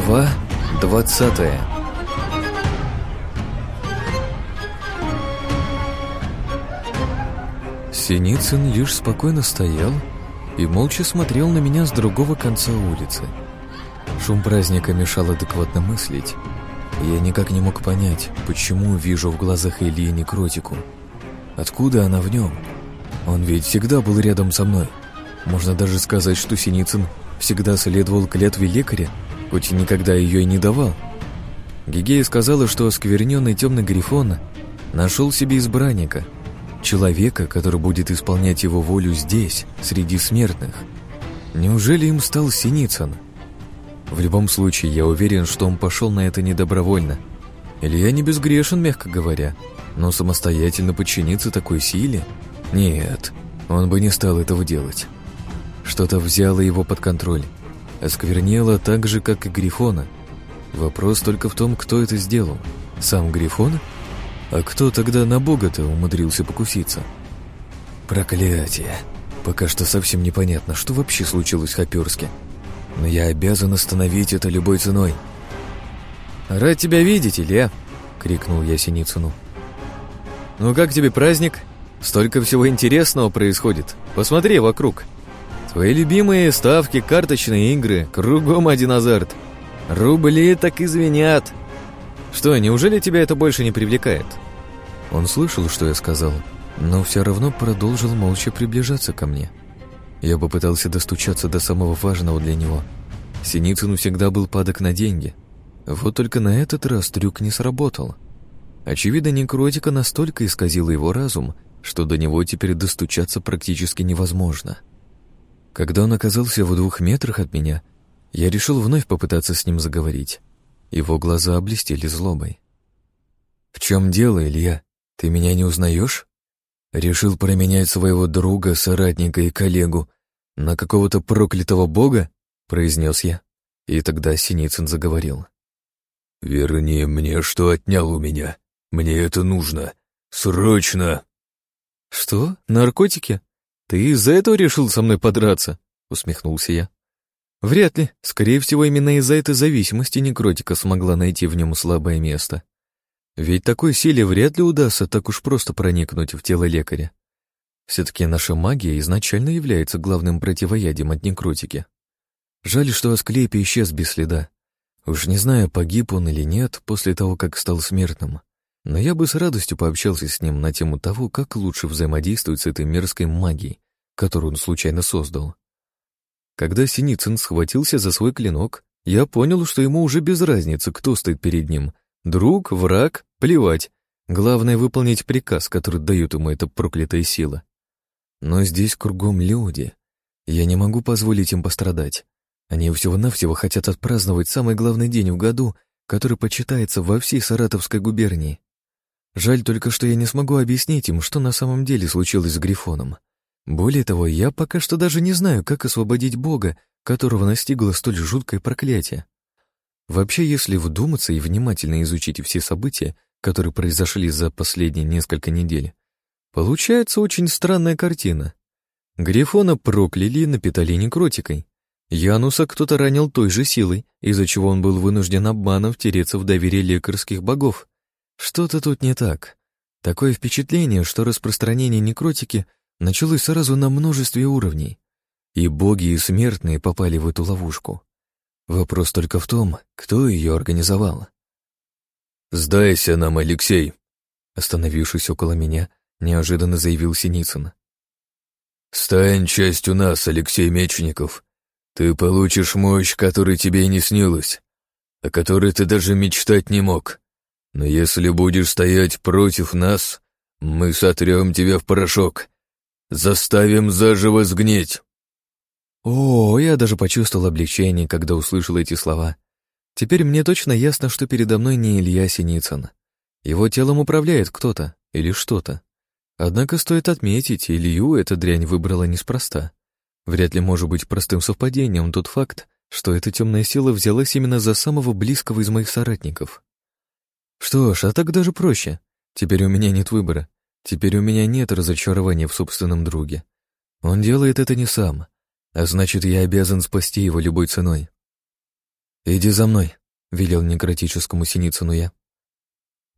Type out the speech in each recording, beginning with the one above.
Глава двадцатая Синицын лишь спокойно стоял и молча смотрел на меня с другого конца улицы. Шум праздника мешал адекватно мыслить. Я никак не мог понять, почему вижу в глазах Ильи некротику. Откуда она в нем? Он ведь всегда был рядом со мной. Можно даже сказать, что Синицын всегда следовал клятве лекаря, хоть никогда ее и не давал. Гигея сказала, что оскверненный темный грифон нашел себе избранника, человека, который будет исполнять его волю здесь, среди смертных. Неужели им стал Синицын? В любом случае, я уверен, что он пошел на это недобровольно. Или я не безгрешен, мягко говоря, но самостоятельно подчиниться такой силе? Нет, он бы не стал этого делать. Что-то взяло его под контроль. Осквернело так же, как и Грифона. Вопрос только в том, кто это сделал. Сам Грифон? А кто тогда на Бога-то умудрился покуситься? Проклятие. Пока что совсем непонятно, что вообще случилось в Хоперске. Но я обязан остановить это любой ценой. «Рад тебя видеть, Илья!» — крикнул я Синицыну. «Ну как тебе праздник? Столько всего интересного происходит. Посмотри вокруг!» Твои любимые ставки, карточные игры, кругом один азарт. Рубли так извинят. Что, неужели тебя это больше не привлекает? Он слышал, что я сказал, но все равно продолжил молча приближаться ко мне. Я попытался достучаться до самого важного для него. Синицын всегда был падок на деньги. Вот только на этот раз трюк не сработал. Очевидно, некротика настолько исказила его разум, что до него теперь достучаться практически невозможно. — когда он оказался в двух метрах от меня, я решил вновь попытаться с ним заговорить. Его глаза облестели злобой. «В чем дело, Илья? Ты меня не узнаешь?» Решил променять своего друга, соратника и коллегу на какого-то проклятого бога? произнес я. И тогда Синицын заговорил. «Верни мне, что отнял у меня. Мне это нужно. Срочно!» «Что? Наркотики?» «Ты из-за этого решил со мной подраться?» — усмехнулся я. «Вряд ли. Скорее всего, именно из-за этой зависимости некротика смогла найти в нем слабое место. Ведь такой силе вряд ли удастся так уж просто проникнуть в тело лекаря. Все-таки наша магия изначально является главным противоядием от некротики. Жаль, что Асклепий исчез без следа. Уж не знаю, погиб он или нет после того, как стал смертным но я бы с радостью пообщался с ним на тему того, как лучше взаимодействовать с этой мерзкой магией, которую он случайно создал. Когда Синицын схватился за свой клинок, я понял, что ему уже без разницы, кто стоит перед ним. Друг, враг, плевать. Главное — выполнить приказ, который дает ему эта проклятая сила. Но здесь кругом люди. Я не могу позволить им пострадать. Они всего-навсего хотят отпраздновать самый главный день в году, который почитается во всей Саратовской губернии. Жаль только, что я не смогу объяснить им, что на самом деле случилось с Грифоном. Более того, я пока что даже не знаю, как освободить Бога, которого настигло столь жуткое проклятие. Вообще, если вдуматься и внимательно изучить все события, которые произошли за последние несколько недель, получается очень странная картина. Грифона прокляли и напитали некротикой. Януса кто-то ранил той же силой, из-за чего он был вынужден обманом втереться в доверие лекарских богов. Что-то тут не так. Такое впечатление, что распространение некротики началось сразу на множестве уровней. И боги, и смертные попали в эту ловушку. Вопрос только в том, кто ее организовал. «Сдайся нам, Алексей!» Остановившись около меня, неожиданно заявил Синицын. «Стань частью нас, Алексей Мечников. Ты получишь мощь, которой тебе и не снилось, о которой ты даже мечтать не мог. Но если будешь стоять против нас, мы сотрем тебя в порошок, заставим заживо сгнить». О, я даже почувствовал облегчение, когда услышал эти слова. Теперь мне точно ясно, что передо мной не Илья Синицын. Его телом управляет кто-то или что-то. Однако стоит отметить, Илью эта дрянь выбрала неспроста. Вряд ли может быть простым совпадением тот факт, что эта темная сила взялась именно за самого близкого из моих соратников. Что ж, а так даже проще. Теперь у меня нет выбора. Теперь у меня нет разочарования в собственном друге. Он делает это не сам, а значит, я обязан спасти его любой ценой. «Иди за мной», — велел некротическому Синицыну я.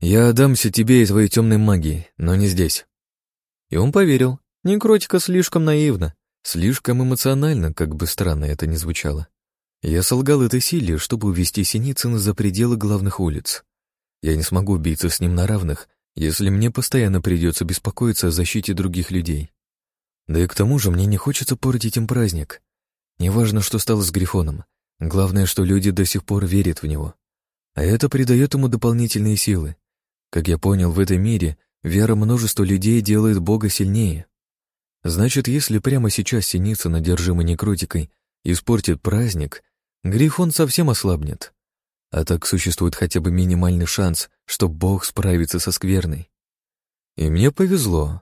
«Я отдамся тебе и твоей темной магии, но не здесь». И он поверил. Некротика слишком наивна, слишком эмоционально, как бы странно это ни звучало. Я солгал этой силе, чтобы увести Синицына за пределы главных улиц. Я не смогу биться с ним на равных, если мне постоянно придется беспокоиться о защите других людей. Да и к тому же мне не хочется портить им праздник. Неважно, что стало с Грифоном. Главное, что люди до сих пор верят в него. А это придает ему дополнительные силы. Как я понял, в этом мире вера множества людей делает Бога сильнее. Значит, если прямо сейчас Синицын, одержимый некротикой, испортит праздник, Грифон совсем ослабнет. А так существует хотя бы минимальный шанс, что Бог справится со скверной. И мне повезло.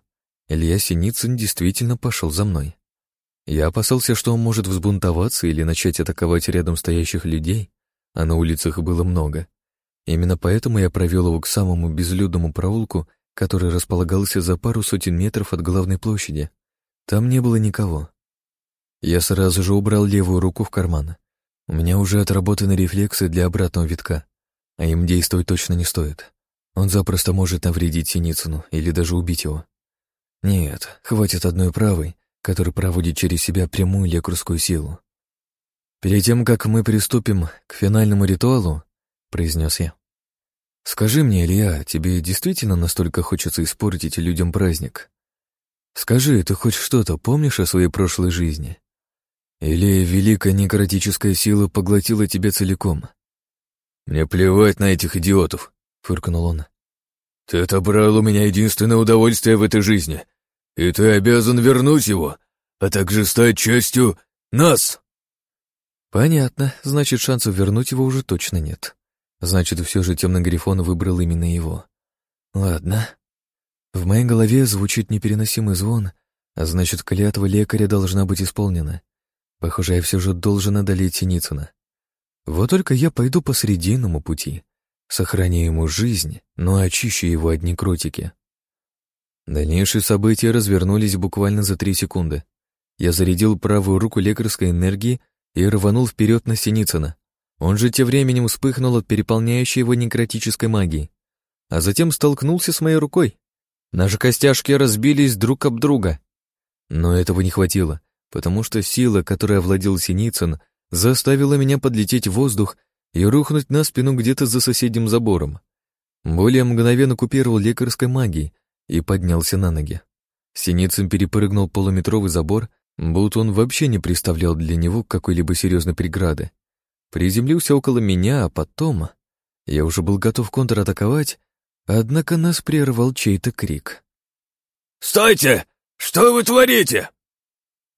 Илья Синицын действительно пошел за мной. Я опасался, что он может взбунтоваться или начать атаковать рядом стоящих людей, а на улицах было много. Именно поэтому я провел его к самому безлюдному проулку, который располагался за пару сотен метров от главной площади. Там не было никого. Я сразу же убрал левую руку в карман, у меня уже отработаны рефлексы для обратного витка, а им действовать точно не стоит. Он запросто может навредить Синицыну или даже убить его. Нет, хватит одной правой, которая проводит через себя прямую лекарскую силу. «Перед тем, как мы приступим к финальному ритуалу», — произнес я, — «скажи мне, Илья, тебе действительно настолько хочется испортить людям праздник? Скажи, ты хоть что-то помнишь о своей прошлой жизни?» Или великая некротическая сила поглотила тебя целиком? Мне плевать на этих идиотов, фыркнул он. Ты отобрал у меня единственное удовольствие в этой жизни, и ты обязан вернуть его, а также стать частью нас. Понятно, значит, шансов вернуть его уже точно нет. Значит, все же темный грифон выбрал именно его. Ладно. В моей голове звучит непереносимый звон, а значит, клятва лекаря должна быть исполнена. Похоже, я все же должен одолеть Синицына. Вот только я пойду по срединному пути, сохраняя ему жизнь, но очищу его от некротики. Дальнейшие события развернулись буквально за три секунды. Я зарядил правую руку лекарской энергии и рванул вперед на Синицына. Он же тем временем вспыхнул от переполняющей его некротической магии, а затем столкнулся с моей рукой. Наши костяшки разбились друг об друга. Но этого не хватило потому что сила, которой овладел Синицын, заставила меня подлететь в воздух и рухнуть на спину где-то за соседним забором. Более мгновенно купировал лекарской магией и поднялся на ноги. Синицын перепрыгнул полуметровый забор, будто он вообще не представлял для него какой-либо серьезной преграды. Приземлился около меня, а потом... Я уже был готов контратаковать, однако нас прервал чей-то крик. «Стойте! Что вы творите?»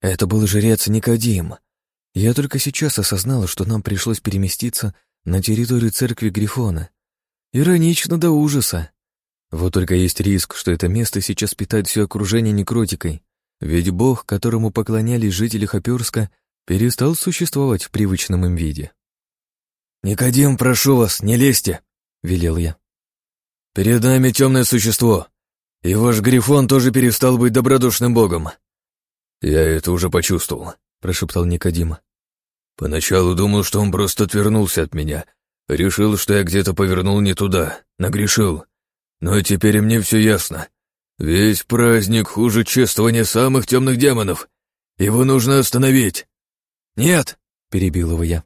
Это был жрец Никодим. Я только сейчас осознала, что нам пришлось переместиться на территорию церкви Грифона. Иронично до ужаса. Вот только есть риск, что это место сейчас питает все окружение некротикой, ведь бог, которому поклонялись жители Хоперска, перестал существовать в привычном им виде. «Никодим, прошу вас, не лезьте!» — велел я. «Перед нами темное существо, и ваш Грифон тоже перестал быть добродушным богом. «Я это уже почувствовал», — прошептал Никодим. «Поначалу думал, что он просто отвернулся от меня. Решил, что я где-то повернул не туда, нагрешил. Но теперь мне все ясно. Весь праздник хуже чествования самых темных демонов. Его нужно остановить». «Нет», — перебил его я.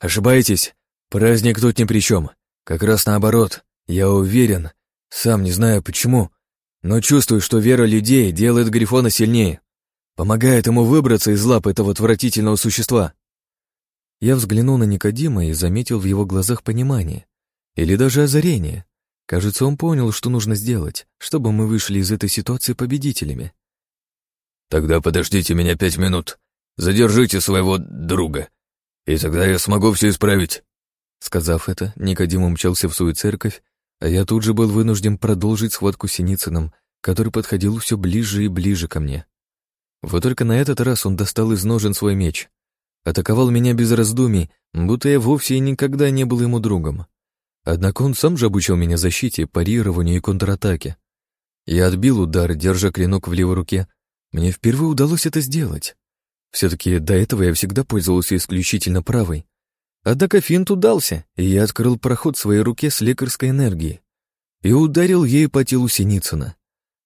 «Ошибаетесь. Праздник тут ни при чем. Как раз наоборот. Я уверен, сам не знаю почему, но чувствую, что вера людей делает Грифона сильнее помогает ему выбраться из лап этого отвратительного существа. Я взглянул на Никодима и заметил в его глазах понимание. Или даже озарение. Кажется, он понял, что нужно сделать, чтобы мы вышли из этой ситуации победителями. «Тогда подождите меня пять минут. Задержите своего друга, и тогда я смогу все исправить». Сказав это, Никодим умчался в свою церковь, а я тут же был вынужден продолжить схватку с Синицыным, который подходил все ближе и ближе ко мне. Вот только на этот раз он достал из ножен свой меч. Атаковал меня без раздумий, будто я вовсе и никогда не был ему другом. Однако он сам же обучил меня защите, парированию и контратаке. Я отбил удар, держа клинок в левой руке. Мне впервые удалось это сделать. Все-таки до этого я всегда пользовался исключительно правой. Однако финт удался, и я открыл проход своей руке с лекарской энергией и ударил ей по телу Синицына.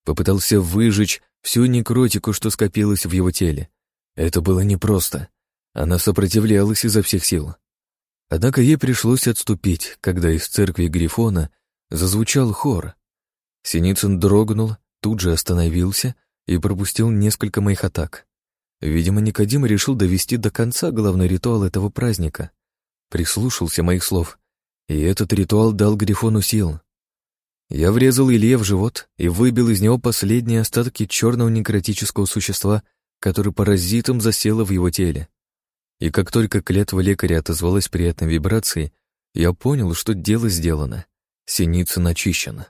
Попытался выжечь всю некротику, что скопилось в его теле. Это было непросто. Она сопротивлялась изо всех сил. Однако ей пришлось отступить, когда из церкви Грифона зазвучал хор. Синицын дрогнул, тут же остановился и пропустил несколько моих атак. Видимо, Никодим решил довести до конца главный ритуал этого праздника. Прислушался моих слов, и этот ритуал дал Грифону сил. Я врезал Илье в живот и выбил из него последние остатки черного некротического существа, который паразитом засело в его теле. И как только клетва лекаря отозвалась приятной вибрацией, я понял, что дело сделано. Синица начищена.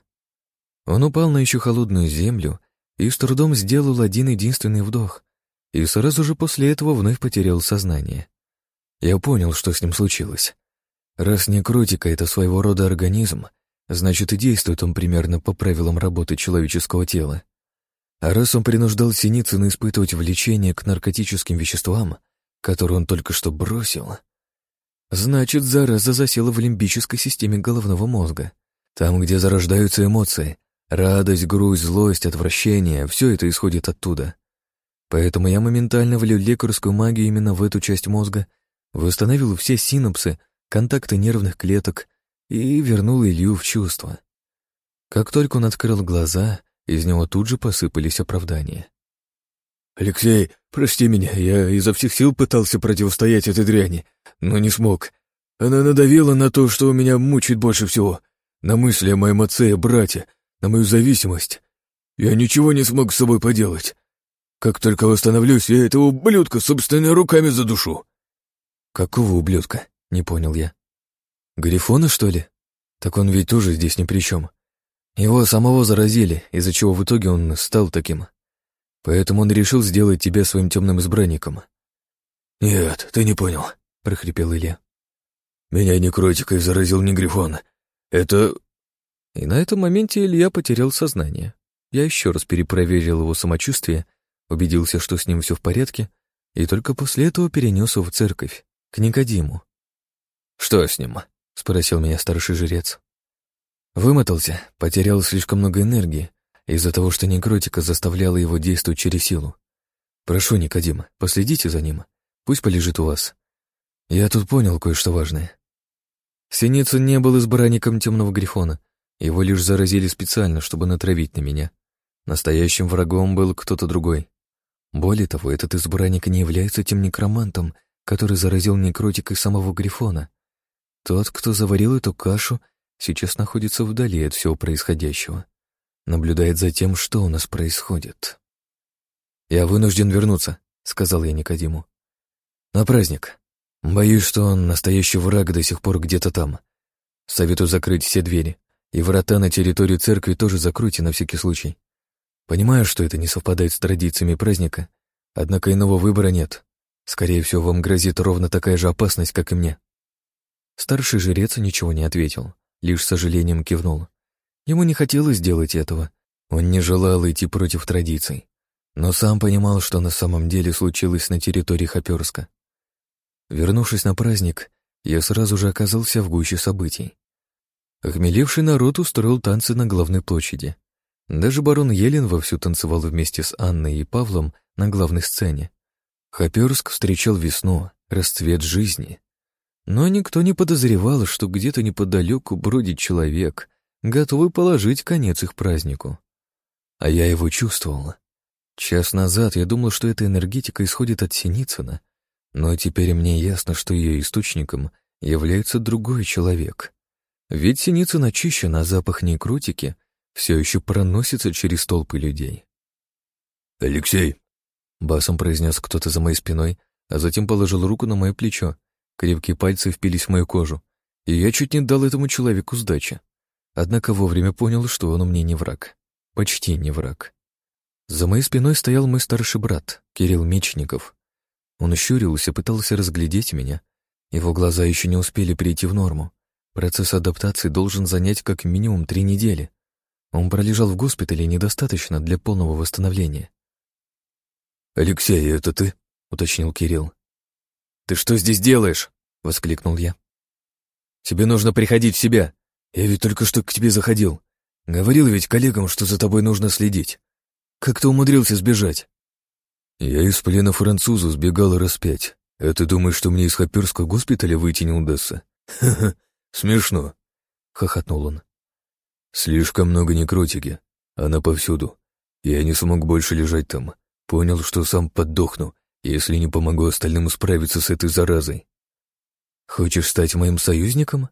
Он упал на еще холодную землю и с трудом сделал один единственный вдох, и сразу же после этого вновь потерял сознание. Я понял, что с ним случилось. Раз некротика — это своего рода организм, значит и действует он примерно по правилам работы человеческого тела. А раз он принуждал Синицына испытывать влечение к наркотическим веществам, которые он только что бросил, значит, зараза засела в лимбической системе головного мозга, там, где зарождаются эмоции, радость, грусть, злость, отвращение — все это исходит оттуда. Поэтому я моментально влил лекарскую магию именно в эту часть мозга, восстановил все синапсы, контакты нервных клеток и вернул Илью в чувство. Как только он открыл глаза, из него тут же посыпались оправдания. «Алексей, прости меня, я изо всех сил пытался противостоять этой дряни, но не смог. Она надавила на то, что меня мучает больше всего, на мысли о моем отце и брате, на мою зависимость. Я ничего не смог с собой поделать. Как только восстановлюсь, я этого ублюдка собственными руками задушу». «Какого ублюдка?» — не понял я. «Грифона, что ли? Так он ведь тоже здесь ни при чем. Его самого заразили, из-за чего в итоге он стал таким. Поэтому он решил сделать тебя своим темным избранником». «Нет, ты не понял», — прохрипел Илья. «Меня некротикой заразил не Грифон. Это...» И на этом моменте Илья потерял сознание. Я еще раз перепроверил его самочувствие убедился, что с ним все в порядке, и только после этого перенес его в церковь, к Никодиму. «Что с ним?» — спросил меня старший жрец. Вымотался, потерял слишком много энергии из-за того, что некротика заставляла его действовать через силу. Прошу, Никодим, последите за ним, пусть полежит у вас. Я тут понял кое-что важное. Синицын не был избранником темного грифона, его лишь заразили специально, чтобы натравить на меня. Настоящим врагом был кто-то другой. Более того, этот избранник не является тем некромантом, который заразил некротикой самого Грифона. Тот, кто заварил эту кашу, сейчас находится вдали от всего происходящего. Наблюдает за тем, что у нас происходит. «Я вынужден вернуться», — сказал я Никодиму. «На праздник. Боюсь, что он, настоящий враг, до сих пор где-то там. Советую закрыть все двери. И врата на территорию церкви тоже закройте на всякий случай. Понимаю, что это не совпадает с традициями праздника, однако иного выбора нет. Скорее всего, вам грозит ровно такая же опасность, как и мне». Старший жрец ничего не ответил, лишь с сожалением кивнул. Ему не хотелось делать этого. Он не желал идти против традиций, но сам понимал, что на самом деле случилось на территории Хоперска. Вернувшись на праздник, я сразу же оказался в гуще событий. Охмелевший народ устроил танцы на главной площади. Даже барон Елен вовсю танцевал вместе с Анной и Павлом на главной сцене. Хоперск встречал весну, расцвет жизни. Но никто не подозревал, что где-то неподалеку бродит человек, готовый положить конец их празднику. А я его чувствовал. Час назад я думал, что эта энергетика исходит от Синицына, но теперь мне ясно, что ее источником является другой человек. Ведь Синицын очищен, а запах некротики все еще проносится через толпы людей. «Алексей!» — басом произнес кто-то за моей спиной, а затем положил руку на мое плечо. Крепкие пальцы впились в мою кожу, и я чуть не дал этому человеку сдачи. Однако вовремя понял, что он мне не враг. Почти не враг. За моей спиной стоял мой старший брат, Кирилл Мечников. Он щурился, пытался разглядеть меня. Его глаза еще не успели прийти в норму. Процесс адаптации должен занять как минимум три недели. Он пролежал в госпитале недостаточно для полного восстановления. «Алексей, это ты?» — уточнил Кирилл. «Ты что здесь делаешь?» — воскликнул я. «Тебе нужно приходить в себя. Я ведь только что к тебе заходил. Говорил ведь коллегам, что за тобой нужно следить. Как ты умудрился сбежать?» «Я из плена француза сбегал раз пять. А ты думаешь, что мне из Хаперского госпиталя выйти не удастся? Ха-ха, смешно», — хохотнул он. «Слишком много некротики. Она повсюду. Я не смог больше лежать там. Понял, что сам поддохну, если не помогу остальным справиться с этой заразой. Хочешь стать моим союзником?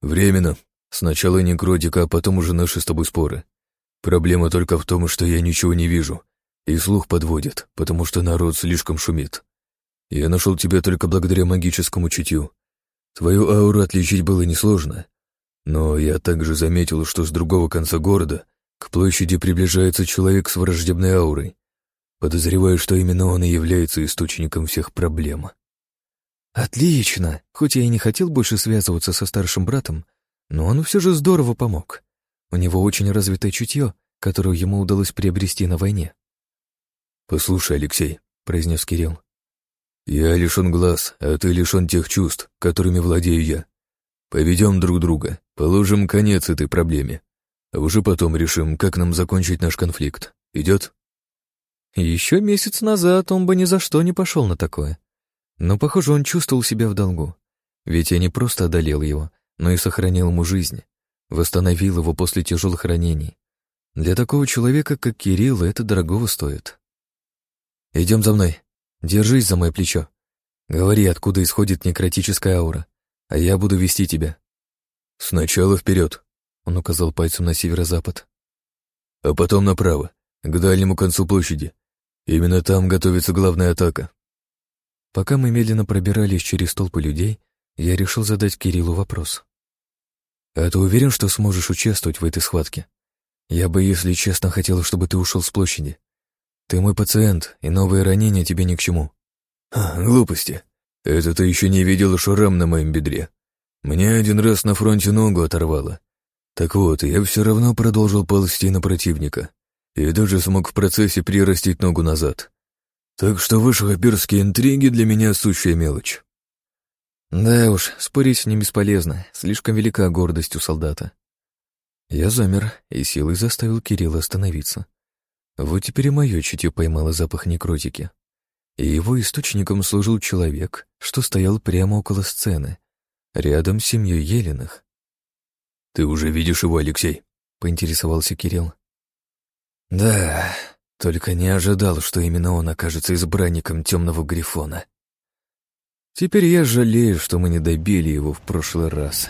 Временно. Сначала некротика, а потом уже наши с тобой споры. Проблема только в том, что я ничего не вижу, и слух подводит, потому что народ слишком шумит. Я нашел тебя только благодаря магическому чутью. Твою ауру отличить было несложно, но я также заметил, что с другого конца города к площади приближается человек с враждебной аурой. Подозреваю, что именно он и является источником всех проблем. Отлично! Хоть я и не хотел больше связываться со старшим братом, но он все же здорово помог. У него очень развитое чутье, которое ему удалось приобрести на войне. «Послушай, Алексей», — произнес Кирилл, — «я лишен глаз, а ты лишен тех чувств, которыми владею я. Поведем друг друга, положим конец этой проблеме. А уже потом решим, как нам закончить наш конфликт. Идет? Еще месяц назад он бы ни за что не пошел на такое. Но, похоже, он чувствовал себя в долгу. Ведь я не просто одолел его, но и сохранил ему жизнь. Восстановил его после тяжелых ранений. Для такого человека, как Кирилл, это дорогого стоит. Идем за мной. Держись за мое плечо. Говори, откуда исходит некротическая аура, а я буду вести тебя. Сначала вперед, он указал пальцем на северо-запад. «А потом направо, к дальнему концу площади. Именно там готовится главная атака». Пока мы медленно пробирались через толпы людей, я решил задать Кириллу вопрос. «А ты уверен, что сможешь участвовать в этой схватке? Я бы, если честно, хотел, чтобы ты ушел с площади. Ты мой пациент, и новые ранения тебе ни к чему». А, «Глупости. Это ты еще не видел шрам на моем бедре. Мне один раз на фронте ногу оторвало, так вот, я все равно продолжил ползти на противника и даже смог в процессе прирастить ногу назад. Так что вышехаперские интриги для меня сущая мелочь. Да уж, спорить с ним бесполезно, слишком велика гордость у солдата. Я замер и силой заставил Кирилла остановиться. Вот теперь и мое чутье поймало запах некротики. И его источником служил человек, что стоял прямо около сцены, рядом с семьей Еленых. «Ты уже видишь его, Алексей?» — поинтересовался Кирилл. «Да, только не ожидал, что именно он окажется избранником темного грифона. Теперь я жалею, что мы не добили его в прошлый раз».